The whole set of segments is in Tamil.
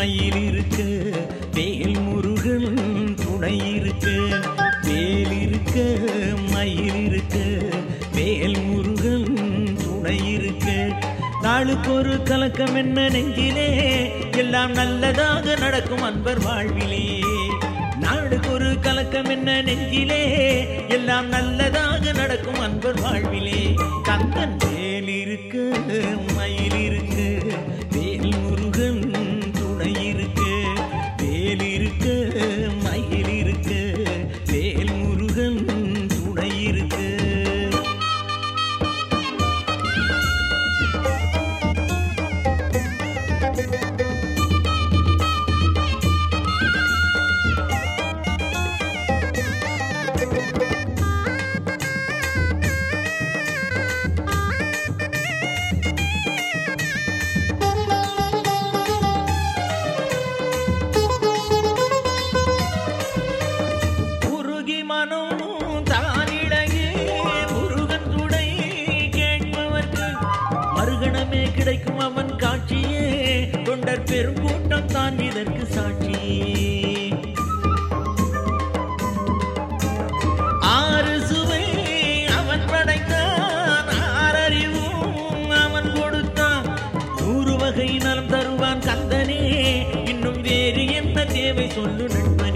துணையில் இருக்க. வேல் முருகன் துணை இருக்க. வேல் இருக்க மயில் இருக்க. வேல் முருகன் துணை இருக்க. நாளுக்கு ஒரு கலக்கம் என்ன நெஞ்சிலே? எல்லாம் நல்லதாக நடக்கும் அன்பர் வாழ்விலே. நாளுக்கு ஒரு கலக்கம் என்ன நெஞ்சிலே? எல்லாம் நல்லதாக நடக்கும் அன்பர் வாழ் கிடைக்கும் அவன் காட்சியே. தொண்டர் பெரும் கூட்டம் தான் இதற்கு சாட்சி. ஆறு சுவை அவன் படைத்தான் ஆறறிவும் அவன் கொடுத்தான். நூறு வகை நலம் தருவான் கந்தனே இன்னும் வேறு என்ன தேவை சொல்லு நன்மை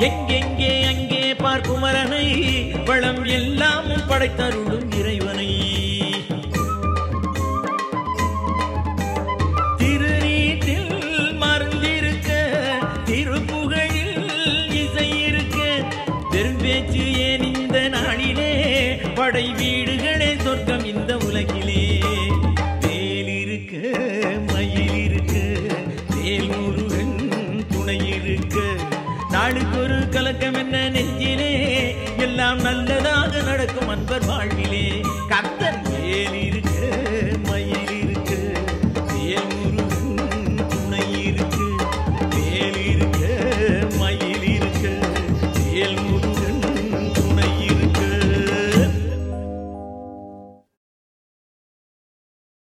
எங்கெங்கே அங்கே பார்க்குமரனை வளம் எல்லாமும் படைத்தருளும் இறைவனை. திருநீட்டில் மறந்திருக்க திருப்புகழில் இசை இருக்க பெரும்பேச்சு ஏன் இந்த நாளிலே? படை வீடுகளே சொர்க்கம் இந்த உலகிலே. நாளுக்கு ஒரு கலக்கம் என்ன நெஞ்சிலே? எல்லாம் நல்லதாக நடக்கும் அன்பர் வாழ்விலே. கத்தன் மேலிரு